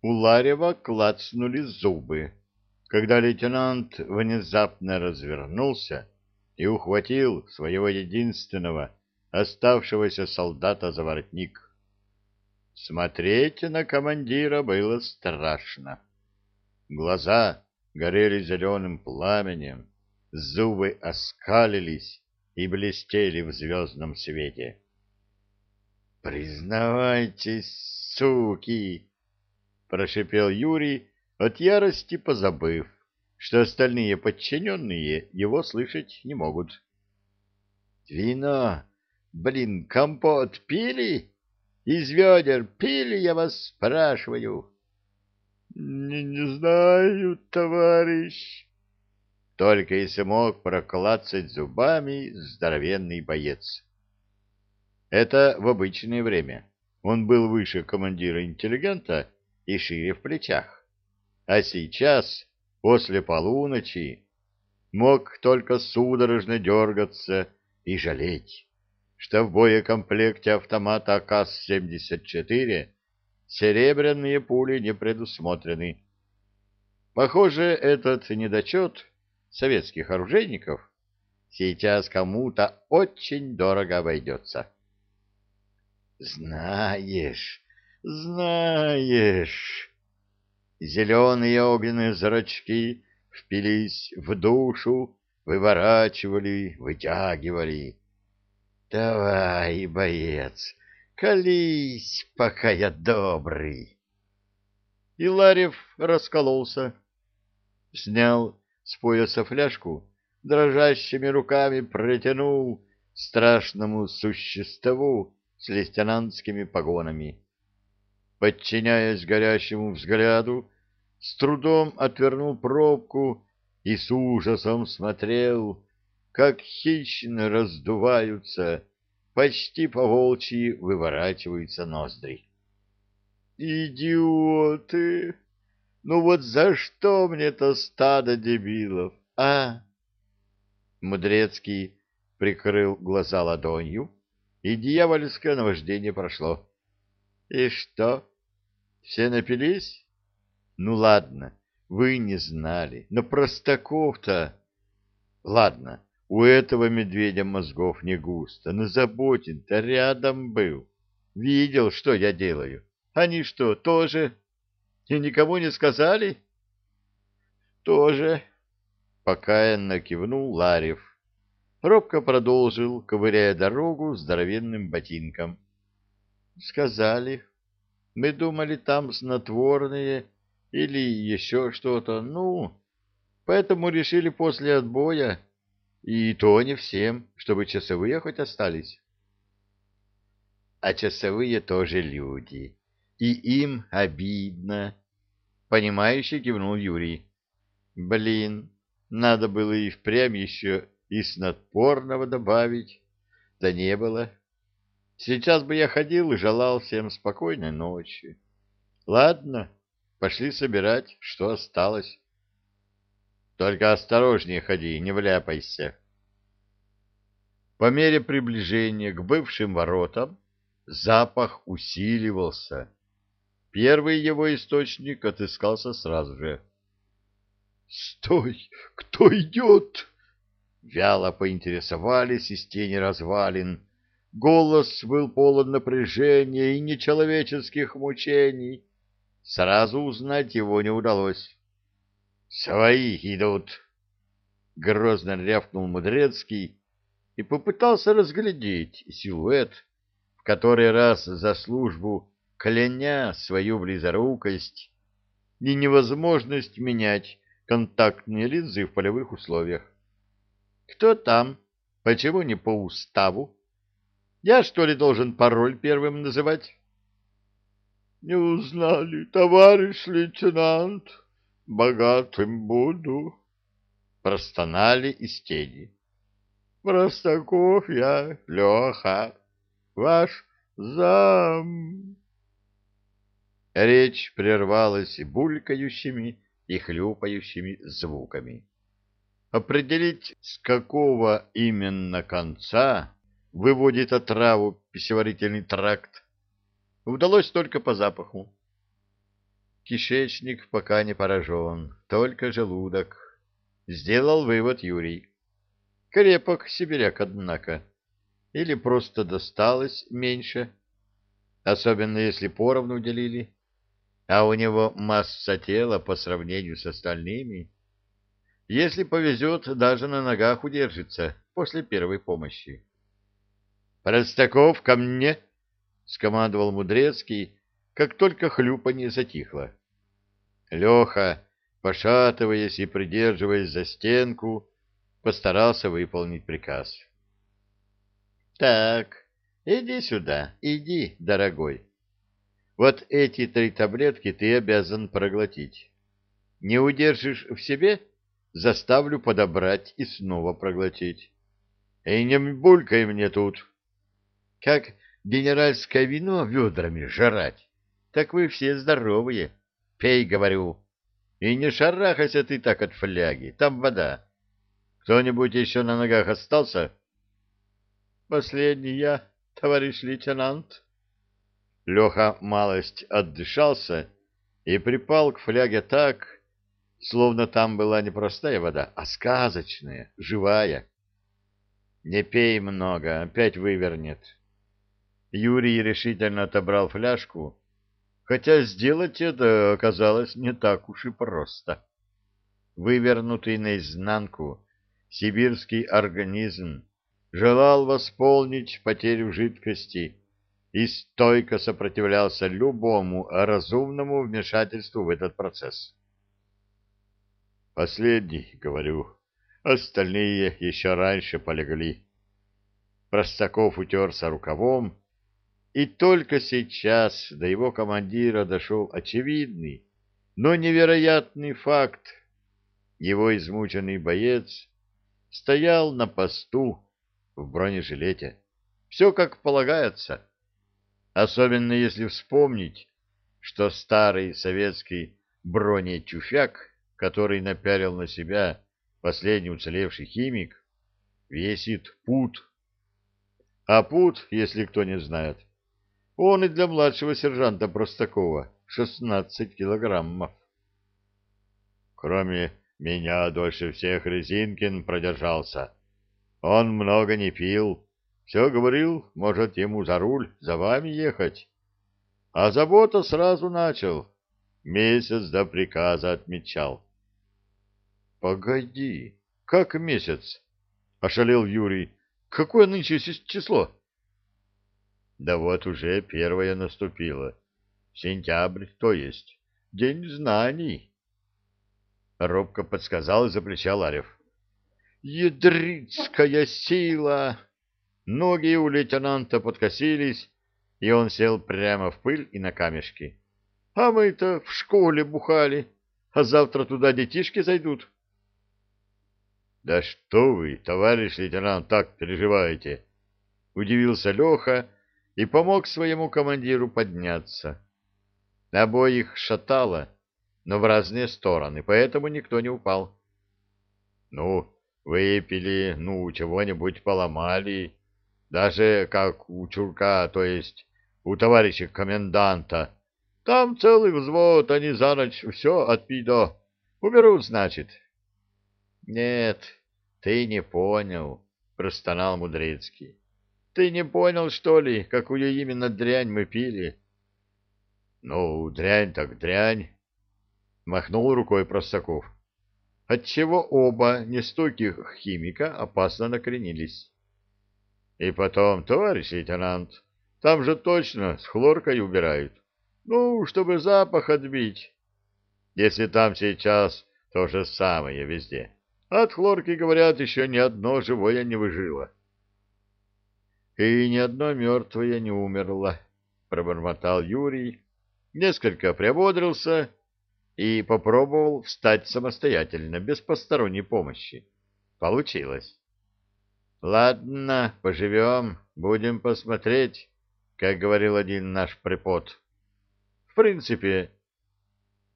У Ларева клацнули зубы, когда лейтенант внезапно развернулся и ухватил своего единственного оставшегося солдата за воротник. Смотреть на командира было страшно. Глаза горели зеленым пламенем, зубы оскалились и блестели в звездном свете. «Признавайтесь, суки!» — прошипел Юрий, от ярости позабыв, что остальные подчиненные его слышать не могут. «Вино! Блин, компот пили?» Из ведер пили, я вас спрашиваю? Не, не знаю, товарищ. Только и смог проклацать зубами здоровенный боец. Это в обычное время. Он был выше командира интеллигента и шире в плечах. А сейчас, после полуночи, мог только судорожно дергаться и жалеть что в боекомплекте автомата АК-74 серебряные пули не предусмотрены. Похоже, этот недочет советских оружейников сейчас кому-то очень дорого обойдется. Знаешь, знаешь... Зеленые огненные зрачки впились в душу, выворачивали, вытягивали. Давай, боец, колись, пока я добрый. И Ларев раскололся, снял с пояса фляжку, дрожащими руками протянул страшному существу с лейтенантскими погонами. Подчиняясь горящему взгляду, с трудом отвернул пробку и с ужасом смотрел, как хищно раздуваются, почти по-волчьи выворачиваются ноздри. «Идиоты! Ну вот за что мне это стадо дебилов, а?» Мудрецкий прикрыл глаза ладонью, и дьявольское наваждение прошло. «И что? Все напились? Ну ладно, вы не знали, но Простаков-то... Ладно, у этого медведя мозгов не густо, но Заботин-то рядом был. Видел, что я делаю. Они что, тоже? И никому не сказали? Тоже. Покаянно кивнул Ларев. Робко продолжил, ковыряя дорогу здоровенным ботинком. Сказали. Мы думали, там снотворные или еще что-то. Ну, поэтому решили после отбоя и то не всем, чтобы часовые хоть остались. А часовые тоже люди, и им обидно. Понимающий кивнул Юрий. Блин, надо было и впрямь еще и снотворного добавить. Да не было. Сейчас бы я ходил и желал всем спокойной ночи. Ладно, пошли собирать, что осталось. Только осторожнее ходи, не вляпайся. По мере приближения к бывшим воротам запах усиливался. Первый его источник отыскался сразу же. — Стой! Кто идет? Вяло поинтересовались из тени развалин. Голос был полон напряжения и нечеловеческих мучений. Сразу узнать его не удалось. Свои идут! — грозно рявкнул Мудрецкий и попытался разглядеть силуэт, в который раз за службу кляня свою близорукость и невозможность менять контактные линзы в полевых условиях. Кто там? Почему не по уставу? Я, что ли, должен пароль первым называть? — Не узнали, товарищ лейтенант, богатым буду, — простонали из тени. — Простаков я, Леха, ваш зам. Речь прервалась булькающими и хлюпающими звуками. Определить, с какого именно конца выводит отраву пищеварительный тракт, удалось только по запаху. кишечник пока не поражен, только желудок. Сделал вывод Юрий. Крепок сибиряк, однако. Или просто досталось меньше, особенно если поровну делили. А у него масса тела по сравнению с остальными. Если повезет, даже на ногах удержится после первой помощи. «Простаков, ко мне!» — скомандовал Мудрецкий, как только хлюпанье затихло. Леха, пошатываясь и придерживаясь за стенку, постарался выполнить приказ. «Так, иди сюда, иди, дорогой. Вот эти три таблетки ты обязан проглотить. Не удержишь в себе — заставлю подобрать и снова проглотить. И не булькай мне тут. Как генеральское вино ведрами жрать, так вы все здоровые. Пей, говорю. И не шарахайся ты так от фляги, там вода. Кто-нибудь еще на ногах остался? Последний я, товарищ лейтенант. Леха малость отдышался и припал к фляге так, словно там была не простая вода, а сказочная, живая. Не пей много, опять вывернет. Юрий решительно отобрал фляжку, хотя сделать это оказалось не так уж и просто. Вывернутый наизнанку, сибирский организм желал восполнить потерю жидкости и стойко сопротивлялся любому разумному вмешательству в этот процесс. «Последний, — говорю, — остальные еще раньше полегли». Простаков утерся рукавом, и только сейчас до его командира дошел очевидный, но невероятный факт. Его измученный боец стоял на посту в бронежилете. Все как полагается особенно если вспомнить, что старый советский бронетюфяк, который напялил на себя последний уцелевший химик, весит пут. А пут, если кто не знает, он и для младшего сержанта Простакова 16 килограммов. Кроме меня дольше всех Резинкин продержался. Он много не пил, все говорил, может, ему за руль, за вами ехать. А забота сразу начал. Месяц до приказа отмечал. — Погоди, как месяц? — ошалел Юрий. — Какое нынче число? — Да вот уже первое наступило. Сентябрь, то есть. День знаний. Робко подсказал из-за плеча Ларев. — Ядрицкая сила! Ноги у лейтенанта подкосились, и он сел прямо в пыль и на камешки. — А мы-то в школе бухали, а завтра туда детишки зайдут. — Да что вы, товарищ лейтенант, так переживаете? — удивился Леха и помог своему командиру подняться. Обоих шатало, но в разные стороны, поэтому никто не упал. — Ну, выпили, ну, чего-нибудь поломали, даже как у чурка, то есть у товарища коменданта. Там целый взвод, они за ночь все от пидо. Уберут, значит. — Нет, ты не понял, — простонал Мудрецкий. — Ты не понял, что ли, какую именно дрянь мы пили? — Ну, дрянь так дрянь, — махнул рукой Простаков. Отчего оба нестойких химика опасно накренились. И потом, товарищ лейтенант, там же точно с хлоркой убирают. Ну, чтобы запах отбить. Если там сейчас то же самое везде. От хлорки, говорят, еще ни одно живое не выжило. И ни одно мертвое не умерло, пробормотал Юрий, несколько приободрился и попробовал встать самостоятельно, без посторонней помощи. Получилось. Ладно, поживем, будем посмотреть, как говорил один наш препод. В принципе,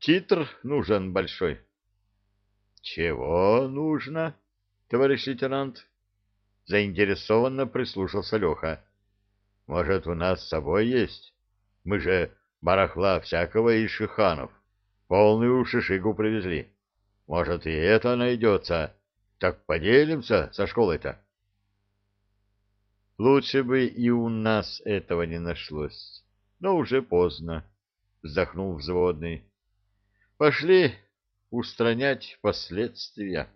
титр нужен большой. Чего нужно, товарищ лейтенант? Заинтересованно прислушался Леха. Может, у нас с собой есть? Мы же барахла всякого из шиханов. полную шишигу привезли. Может, и это найдется. Так поделимся со школой-то. Лучше бы и у нас этого не нашлось. Но уже поздно, — вздохнул взводный. Пошли устранять последствия.